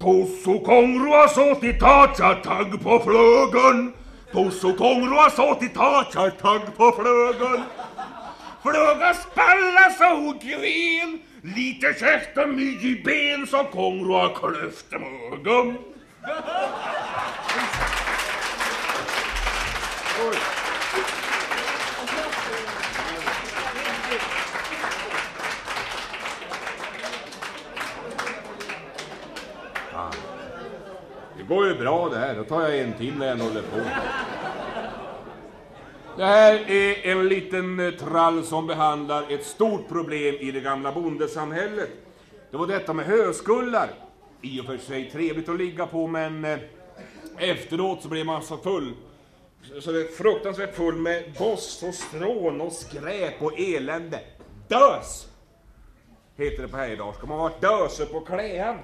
Pusso kongrua så till tacha på flögen. Pusso kongrua så till tacha på flögen. Flöga spalla så gren. Lite käfta i ben så kongrua klöfte mögen. Fan, Det går ju bra det här. Då tar jag en till när jag håller på. Det här är en liten eh, trall som behandlar ett stort problem i det gamla bondesamhället. Det var detta med höskullar. I och för sig trevligt att ligga på men eh, efteråt så blev man så full. Så- Så det är fruktansvärt full med boss och strån och skräp och elände. Dös! Heter det på härjedalska. Man var döse på kläan.